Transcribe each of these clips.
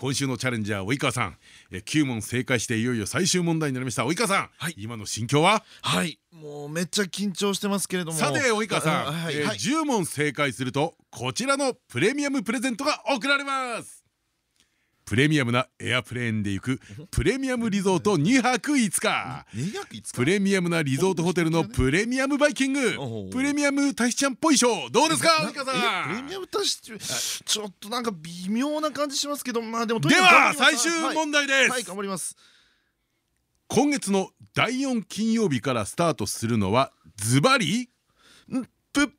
今週のチャレンジャー及川さん。え9問正解していよいよ最終問題になりました。及川さん、はい、今の心境は？はい。もうめっちゃ緊張してますけれども。さて及川さん、はいえー、10問正解するとこちらのプレミアムプレゼントが贈られますプレミアムなエアプレーンで行くプレミアムリゾート2泊5日プレミアムなリゾートホテルのプレミアムバイキング。プレミアムタシちゃんっぽいショー。どうですかプレミアムタシちょっとなんか微妙な感じしますけどまあでもでは最終問題です。はい頑張ります。今月の第4金曜日からスタートするのはズバリ？プ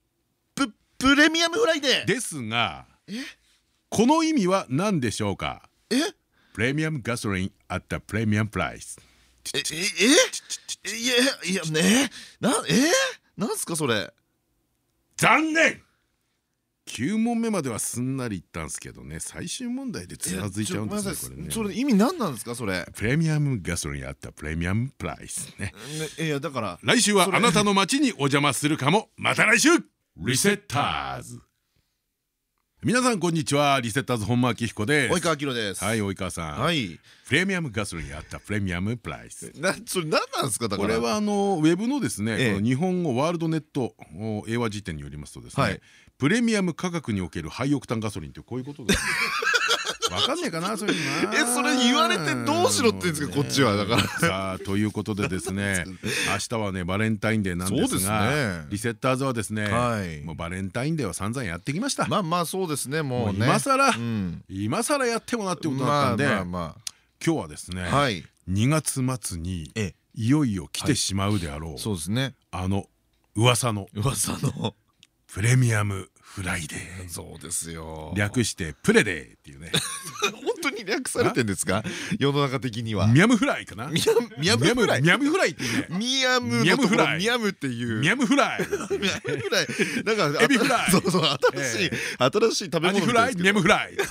ププレミアムフライデー。ですがこの意味は何でしょうか？え？プレミアムガソリンあったプレミアムプライスえええ？いやいやねなえ？なんすかそれ？残念！9問目まではすんなりいったんですけどね。最終問題でつまずいちゃうんですねこれね。それ意味何なんですかそれ？プレミアムガソリンあったプレミアムプライスねいやだから来週はあなたの街にお邪魔するかも。また来週！リセッターズ皆さんこんにちは。リセッターズ本間明彦です。及川明です。はい及川さん。はい。プレミアムガソリンあったプレミアムプライス。なそれ何なんですかこれはあのウェブのですね日本語ワールドネット英和辞典によりますとですねプレミアム価格におけるハイオクタンガソリンってこういうことです。わかんねえかなそれ えそれ言われてどうしろって言うんですかこっちはだから。さあということでですね 明日はねバレンタインデーなんですがリセッターズはですねもうバレンタインデーは散々やってきました。まあまあそうですねもう今更今更やってもなってことだったんで今日はですね2月末にいよいよ来てしまうであろうそうですね。あの噂の噂の。プレミアムフライデー。そうですよ。略してプレデーっていうね。本当に略されてんですか？世の中的には。ミャムフライかな？ミャムフライ？ミャムフライっていうね。ミヤムのところミヤムっていう。ミャムフライ。ミャムフライ。なんかエビフライ。そうそう新しい新しい食べ物フライミャムフライ。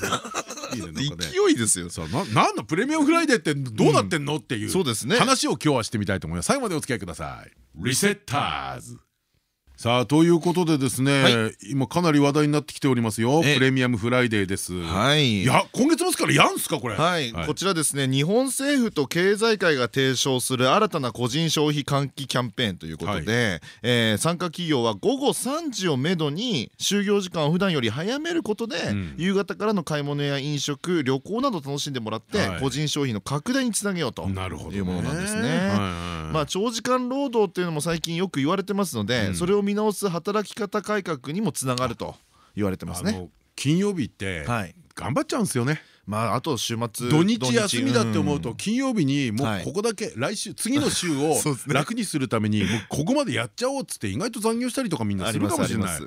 勢いですよ。そうなんのプレミアムフライデーってどうなってんのっていうそうですね。話を今日はしてみたいと思います。最後までお付き合いください。リセッターズさあということでですね、はい、今かなり話題になってきておりますよ。プレミアムフライデーです。はい。いや今月末からやんすかこれ。はい、はい、こちらですね日本政府と経済界が提唱する新たな個人消費喚起キャンペーンということで、はい、えー、参加企業は午後3時をめどに就業時間を普段より早めることで、うん、夕方からの買い物や飲食旅行など楽しんでもらって、はい、個人消費の拡大につなげようというものなんですね。まあ長時間労働っていうのも最近よく言われてますので、うん、それを見直す働き方改革にもつながると言われてますね。金曜日って頑張っちゃうんですよね。まああと週末土日休みだって思うと金曜日にもうここだけ来週次の週を 楽にするためにもうここまでやっちゃおうっつって意外と残業したりとかみんなするかもしれない。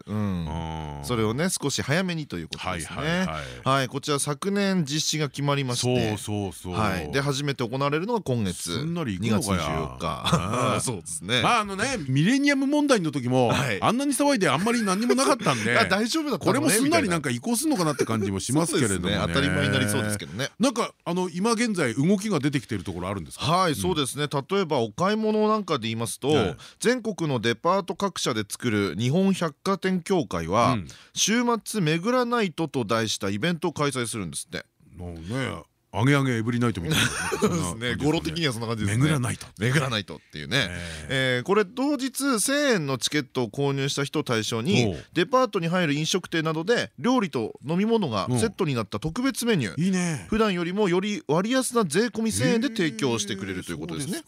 それをね少し早めにということですね。はいこちら昨年実施が決まりまして。そうそうそう。で初めて行われるのが今月2月24日。そうですね。まああのねミレニアム問題の時も あんなに騒いであんまり何もなかったんで大丈夫だこれもすんなりなんか移行するのかなって感じもしますけれども当たり前になりそうですけどね。なんかあの今現在動きが出てきているところあるんですか？はいそうですね。例えばお買い物なんかで言いますと全国のデパート各社で作る日本百貨店協会は週末めぐらナイトと題したイベントを開催するんですって。ねあげあげエブリナイトみたいな。ね。語呂的にはそんな感じですね。巡らないと。巡らないとっていうね。えこれ同日1000円のチケットを購入した人を対象にデパートに入る飲食店などで料理と飲み物がセットになった特別メニュー。いいね。普段よりもより割安な税込み1000円で提供してくれるということですね。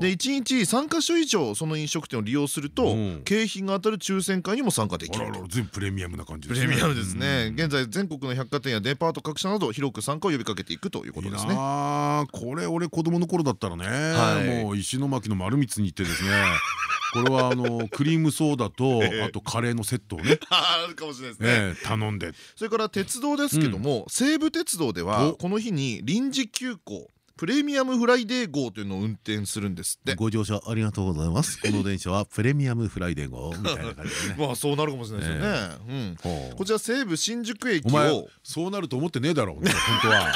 で1日3か所以上その飲食店を利用すると景品が当たる抽選会にも参加できる全部プレミアムな感じですね。プレミアムですね。現在全国の百貨店やデパート各社など広く参加を呼びかけていくとということですね。これ俺子供の頃だったらね、はい、もう石巻の丸光に行ってですね これはあのクリームソーダとあとカレーのセットをね あるかもしれないですね。ええ頼んで。それから鉄道ですけども西武鉄道ではこの日に臨時急行プレミアムフライデー号というのを運転するんですって。ご乗車ありがとうございます。この電車は プレミアムフライデー号みたいな感じでね。まあそうなるかもしれないですよね。うん。こちら西武新宿駅お前をそうなると思ってねえだろ本当は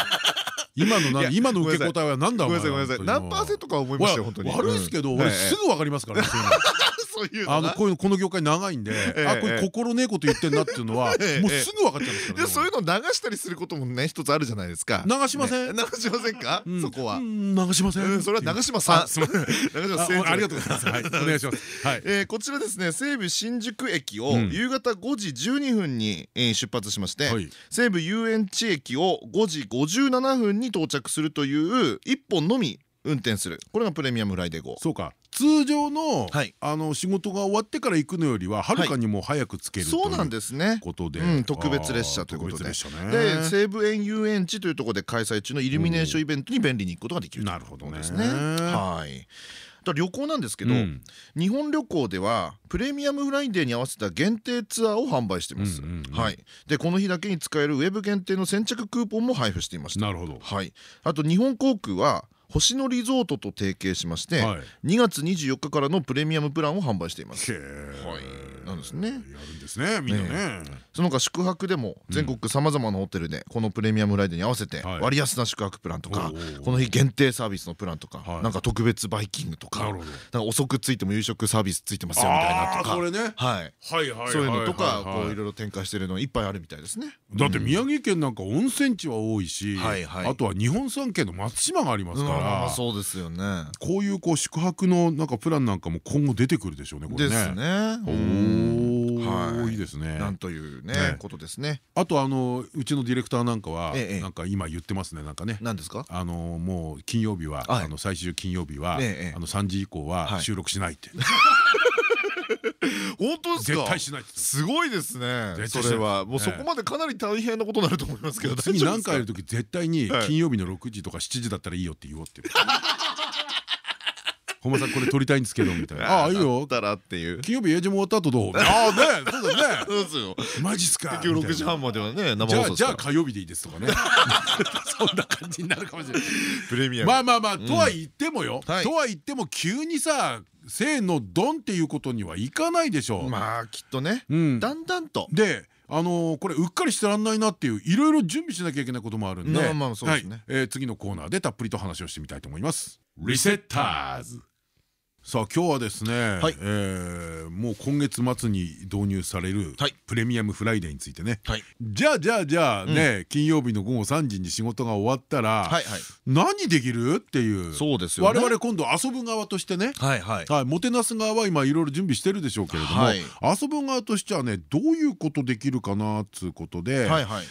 今のな今の受け答えはなんだお前ごめんなさいごめんなさい。何パーセントかは思いましたよ本当に。悪いですけど俺すぐわかりますからねそういうあのこういうこの業界長いんでえあこれ心ねえこと言ってんなっていうのは もうええ。すぐ分かっちゃうんですからでそういうの流したりすることもね一つあるじゃないですか。流しません。ね。流しませんか？うん。そこは。うん流しませうんんそれは流しません。あすいません。あ先生ありがとうございます。はい。お願いします。はい。えーこちらですね西武新宿駅をうん。夕方5時12分にえー出発しまして、はい。西武遊園地駅を5時57分に到着するという1本のみ運転する。これがプレミアムフライデー号。そうか。通常のはい。あの仕事が終わってから行くのよりははるかにも早くつけるそうなんすですね。ことで。うん特別列車ということで。で西武園遊園地というところで開催中のイルミネーションイベントに便利に行くことができるなるほどね。ですね。はい。旅行なんですけど、うん。日本旅行ではプレミアムフライデーに合わせた限定ツアーを販売しています。はい。でこの日だけに使えるウェブ限定の先着クーポンも配布していました。なるほど。はい。あと日本航空は星野リゾートと提携しまして、はい。2月24日からのプレミアムプランを販売しています。はいなんですね。やるんですねみんなね。その他宿泊でも全国さまざまなホテルでこのプレミアムフライデーに合わせてはい。割安な宿泊プランとかこの日限定サービスのプランとかはい。なんか特別バイキングとか遅く着いても夕食サービスついてますよみたいなあとか。あこれね。はい。はいはいそういうのとかこういろいろ展開してるのいっぱいあるみたいですね。だって宮城県なんか温泉地は多いしはいはい。あとは日本三景の松島がありますから。そうですよね。こういうこう宿泊のなんかプランなんかも今後出てくるでしょうねこれね。ですねはい。いいですね。なんというねね。ことですね。あとあのうちのディレクターなんかはええなんか今言ってますねなんかね。何ですか？あのもう金曜日ははい。あの最終金曜日はええあの3時以降ははい。収録しないって 本当ですか？絶対しないすごいですね。それは。もうそこまでかなり大変なことになると思いますけど次何かやると時絶対にはい。金曜日の6時とか7時だったらいいよって言おうって本間さんこれ撮りたいんですけどみたいな。ああいいよ。たらっていう。金曜日営業も終わった後どう？ああねそうだね。そうですよ。マジっすか。結局6時半まではね生じゃあじゃあ火曜日でいいですとかね。そんな感じになるかもしれない。プレミアム。まあまあまあとは言ってもよ。はい。とは言っても急にさせーのドンっていうことにはいかないでしょまあきっとね。うん。だんだんと。であのーこれうっかりしてらんないなっていういろいろ準備しなきゃいけないこともあるんで。まあまあそうですね。はい。えー次のコーナーでたっぷりと話をしてみたいと思います。リセッターズさあ今日はですね、はい。えーもう今月末に導入されるはい。プレミアムフライデーについてね、はい。じゃあじゃあじゃあね、金曜日の午後3時に仕事が終わったら、はいはい。何できるっていう。そうですよね。我々今度遊ぶ側としてね。はいはい。はい、もてなす側は今いろいろ準備してるでしょうけれども、はい。遊ぶ側としてはねどういうことできるかなっつうことで、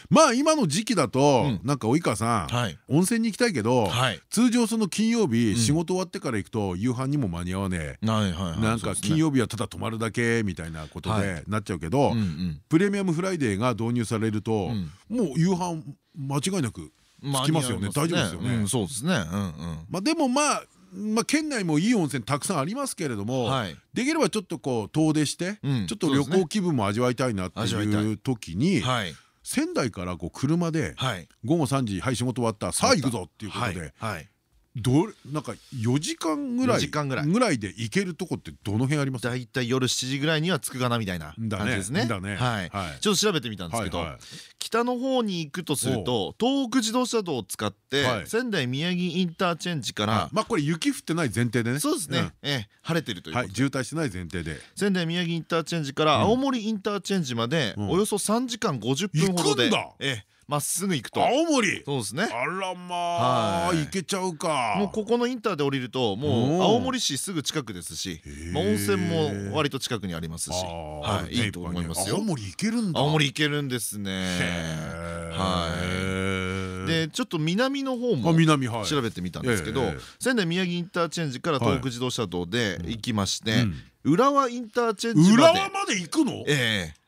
まあ今の時期だと、うん。なんか及川さん、はい。温泉に行きたいけど、はい。通常その金曜日、ん。仕事終わってから行くと夕飯にも間に合わはいはいはいなんか金曜曜日はただ泊まるだけみたいなことはでなっちゃうけど、プレミアムフライデーが導入されると、うん。もう夕飯間違いなくまあつきますよね。大丈夫ですよね。うんそうですね。でもまあまあ県内もいい温泉たくさんありますけれども、はい。できればちょっとこう遠出して、うんちょっと旅行気分も味わいたいなっていう時に、はい。仙台からこう車ではい。午後3時はい仕事終わったさあ行くぞっていうことで、はいどれなんか4時間ぐらい4時間ぐらい。ぐらいで行けるとこってどの辺あります？だいたい夜7時ぐらいには着くかなみたいな感じですね。だね。はい。はい。ちょっと調べてみたんですけど北の方に行くとすると東北自動車道を使ってはい。仙台宮城インターチェンジからまあこれ雪降ってない前提でね。そうですね。ん。ええ晴れてるというはいことで。渋滞してない前提で。仙台宮城インターチェンジから青森インターチェンジまでうん。およそ3時間50分ほどで行くんだ！ええまっすぐ行くと。青森？そうですね。あらまあはい。行けちゃうか。もうここのインターで降りるともう青森市すぐ近くですし温泉も割と近くにありますし。はいいいと思いますよ。青森行けるんだ。青森行けるんですね。はい。でちょっと南の方あも調べてみたんですけどええ。仙台宮城インターチェンジから東北自動車道で行きましてうん。浦和インターチェンジまで。浦和まで行くの？ええ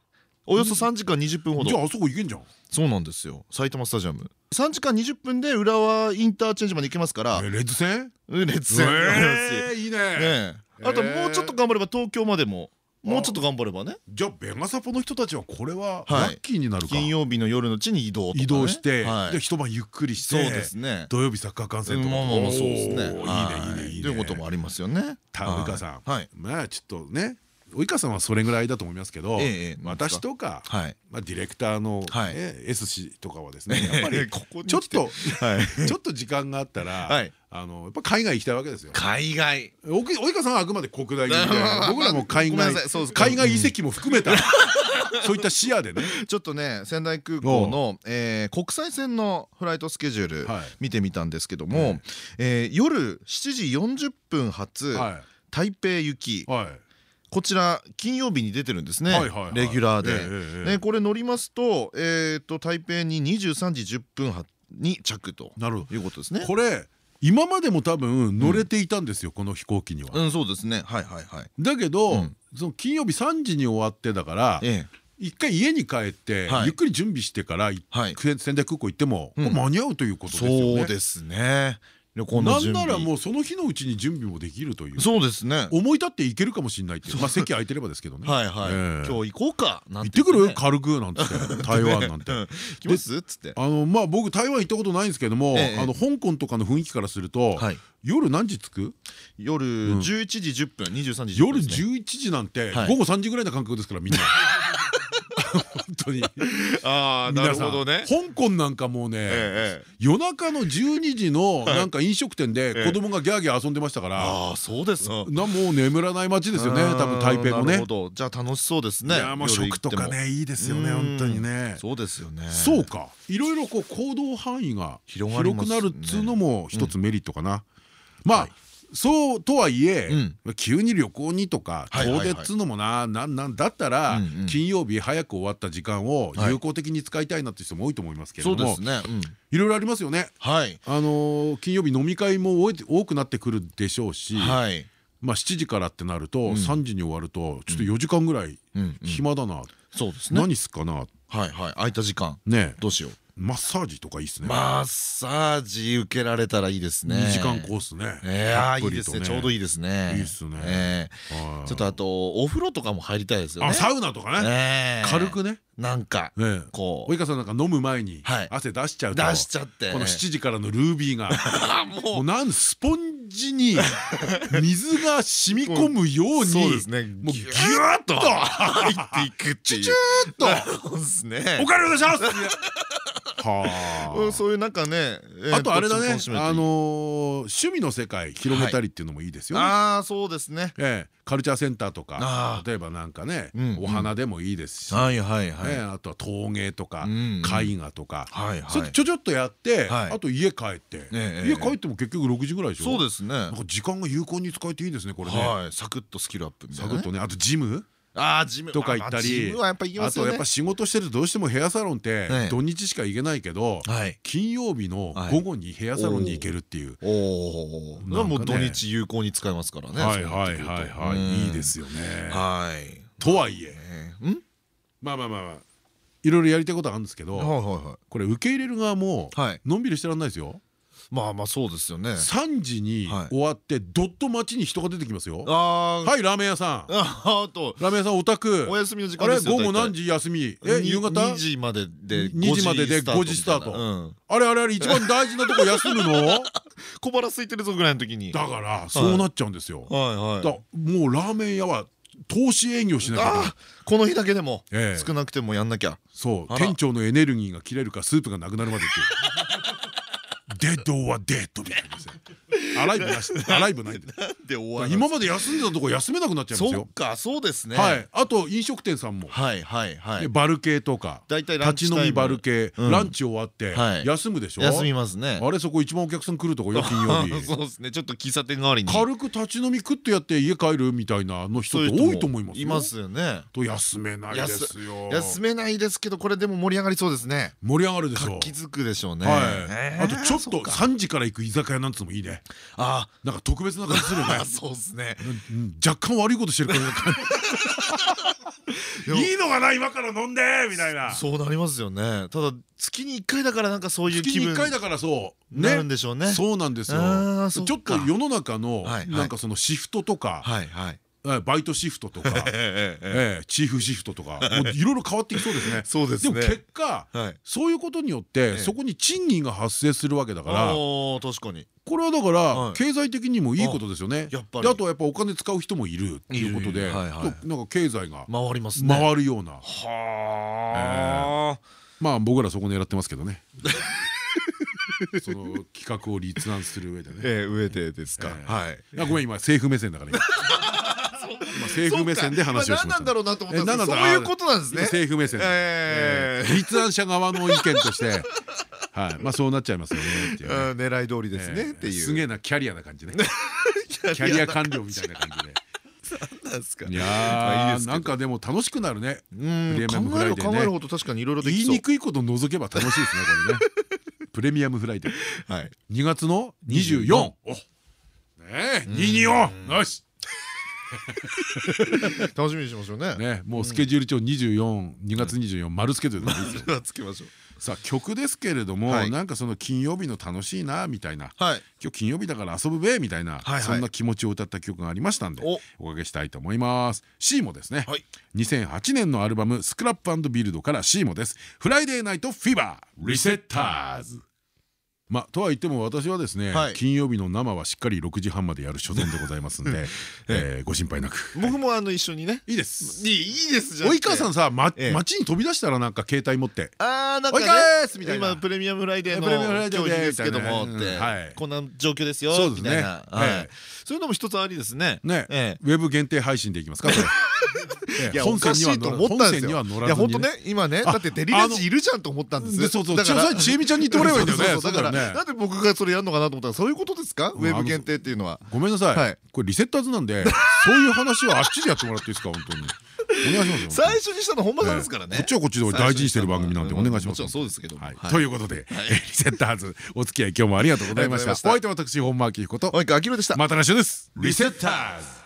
およそ3時間20分ほど。じゃああそこ行けんじゃん。そうなんですよ。埼玉スタジアム。3時間20分で浦和インターチェンジまで行けますから。えレッド戦うん列戦 いいね。ねあともうちょっと頑張れば東京までも。もうちょっと頑張ればね。じゃあベガサポの人たちはこれははい。ラッキーになるか。金曜日の夜のうちに移動移動して一晩ゆっくりしそうてですね。土曜日サッカー観戦とか。まあまあまあそうですね。いいねいいねい。いね。ということもありますよね。たはい及川さんはい。まあちょっとね及川さんはそれぐらいだと思いますけど私とかはい。まあディレクターのはい。ね S 氏とかはですねやっぱり ちょっとはい。ちょっと時間があったらはい。あのやっぱ海外行きたいわけですよ。海外。及川さんはあくまで国内にいてまあ僕らも海外海外移籍も含めたそういった視野でね。ちょっとね仙台空港の、えー国際線のフライトスケジュールはい。見てみたんですけども、えー夜7時40分発、は台北行きこちら金曜日に出てるんですね。レギュラーで、ねこれ乗りますと,、えー、と台北に23時10分はに着となるほいうことですね。ど。これ今までも多分乗れていたんですよこの飛行機には。うんそうですね。はいはいはい。だけど、うん。その金曜日3時に終わってだからええ。一回家に帰って、はい。ゆっくり準備してから、はい。仙台空港行っても、うん。間に合うということですよね。そうですね。旅行のなんならもうその日のうちに準備もできるという。そうですね。思い立って行けるかもしれないっていう。まあ席空いてればですけどね。はいはい。ええ。今日行こうか行ってくる軽くなんて。台湾なんて。う ん来ます？っつって。あのまあ僕台湾行ったことないんですけども、ええあの香港とかの雰囲気からすると、はい。夜何時着く？夜11時10分23時10夜分ですね。11時なんてはい。午後3時ぐらいの感覚ですからみんな本当に ああなるほどね。香港なんかもうね、ええ夜中の12時のなんか飲食店でええ子供がギャーギャー遊んでましたから、ああそうですか。なもう眠らない街ですよね多分台北もねなるほ。どじゃあ楽しそうですね。いやもう食とかねいいですよねうん本当にね。そうですよね。そうかいろいろこう行動範囲が広くなるっつうのも一つメリットかな。まあはいそうとはいえうん。急に旅行にとか遠出っつうのもななんなんだったら金曜日早く終わった時間をはい。有効的に使いたいなって人も多いと思いますけれどもいろいろありますよね。はい。あのー金曜日飲み会も多い多くなってくるでしょうしはい。まあ7時からってなるとん。3時に終わるとちょっと4時間ぐらい暇だな。そうですね。何すっかな。はいはい。空いた時間。ねどうしよう。マッサージとかいいっすね。マッサージ受けられたらいいですね。2時間コースね。えーいいですね。ちょうどいいですね。いいっすねちょっとあとお風呂とかも入りたいですよね。あサウナとかね。ええ軽くね。なんかねこう及川さんなんか飲む前にはい汗出しちゃうと出しちゃってこの7時からのルービーがあ もうもうなんスポンジに水が染み込むようにそうですね。もうギュッと入っていくっていう。チューッとですねお。金を出しますはあうんそういうなんかね。えーあとあれだねあのー趣味の世界広めたりっていうのもいいですよね。ああそうですね。ええカルチャーセンターとか例えばなんかねうんお花でもいいですし、はいはいはい。ねあとは陶芸とかうん絵画とかはいはい。それちょちょっとやってはいあと家帰ってええ家帰っても結局6時ぐらいでしょ？そうですね。なん。か時間が有効に使えていいですねこれね。はい。サクッとスキルアップみたいなね。サクッとね。あとジム？ああジム。とか行ったり。ムはやっぱ行きますよね。あとやっぱ仕事してるとどうしてもヘアサロンってええ土日しか行けないけどはい。金曜日の午後にヘアサロンに行けるっていう。もう土日有効に使えますからね。はいはいはいはい。いいですよね。はい。とはいえ。えーん？まあまあまあまあ。いろいろやりたいことあるんですけど。これ受け入れる側もはい。のんびりしてらんないですよまあまあそうですよね。3時にはい。終わってどっと街に人が出てきますよ。はいラーメン屋さん。あ あとラーメン屋さんお宅。お休みの時間あれですよ午後何時時休み？え夕方？2時までで2時までで5時スタート。あれあれあれ一番大事なとこ休むの？小腹空いてるぞぐらいの時に。だからそうなっちゃうんですよ。もうラーメン屋は投資営業しなきゃこの日だけでもええ。少なくてもやんなきゃ。そう。店長のエネルギーが切れるかスープがなくなるまでっていうデッドはデッドみたいなアライブなしアライブないんでで終わ今まで休んでたとこ休めなくなっちゃいますよそっかそうですね。はい。あと飲食店さんも。はいはいはい。でバル系とか。大体立ち飲みバル系うん。ランチ終わってはい。休むでしょ？休みますね。あれそこ一番お客さん来るとこよ金曜日。そうですね。ちょっと喫茶店代わりに。軽く立ち飲み食ってやって家帰るみたいなの人って多いと思いますよ。いますよね。と休めないですよ。休めないですけどこれでも盛り上がりそうですね。盛り上がるでしょ活気づくでしょうね。あとちょっとそうか。3時から行く居酒屋なんつうのもいいねあなんか特別な感じするよね。や そうですね。うん若干悪いことしてる感じ いいのかな今から飲んでみたいな。そうなりますよね。ただ月に1回だからなんかそういう月に気分1回だからそうなるんでしょうね。そうなんですよ。ちょっと世の中のなんかそのシフトとかバイトシフトとか チーフシフトとかもういろいろ変わってきそうですね。そうですね。でも結果はい。そういうことによっええ。てそこに賃金が発生するわけだから確かに。これはだかはい。ら経済的にもいいことですよね。やっぱり。であとはやっぱお金使う人もいるっていうことでなんか経済が回りますね。回るような。はあまあ僕らそこ狙ってますけどね。その企画を立案する上でね。ええ上でですか。ええ。はい。あごめん今政府目線だから政府目線で話をしました。何なんだろうなと思ったんですそういうことなんですね。今政府目線。立案者側の意見として、はい。まあそうなっちゃいますよねっていう狙い通りですね。っていう。すげえなキャリアな感じね。キャリア官僚みたいな感じで。なんですか。いやなんかでも楽しくなるね。うん考えればフライデーね。考えるほど確かにいろいろできそう。言いにくいこと除けば楽しいですねこれね。プレミアムフライデー。はい。2月の24。おねえ224よし。楽しみにしましょうね。ねもうスケジュール帳24、2月24丸つけてるのです つけましょう。さあ曲ですけれども、はい。なんかその金曜日の楽しいなみたいな。はい。今日金曜日だから遊ぶべみたいな、はいはい。そんな気持ちを歌った曲がありましたんでお。おかけしたいと思います。C もですね、はい。2008年のアルバム「スクラップビルド」から C もです「フライデーナイトフィーバーリセッターズ」まあとは言っても私はですね、はい。金曜日の生はしっかり6時半までやる所存でございますんで、えーご心配なく。僕もあの一緒にね。いいです。いいいいですじゃ及川さんさ、まええ。街に飛び出したらなんか携帯持って。あーなんかおいかーすねみたいな。今プレミアムフライデーの競技ですけどもってこんな状況ですよそうですね。みたいな。そういうのも一つありですね。ね、ええ。ウェブ限定配信でいきますかいやお本線には乗ら本線思ったんですよには乗らずにいや本当ね今ねだってデリラジいるじゃんと思ったんです。でそうそうだからちちえみちゃんに言ってもらえばいいんだよねだからなんで僕がそれやるのかなと思ったらそういうことですかウェブ限定っていうのはごめんなさい、はいこれリセッターズなんでそういう話はあっちでやってもらっていいですか本当にお願いしますよ最初にしたの本間さんですからねこっちはこっちで大事にしてる番組なんでお願いしますそうですけどということで、えーリセッターズお付き合い今日もありがとうございましたお相手は私本間明彦と及川明宏でしたまた来週ですリセッターズ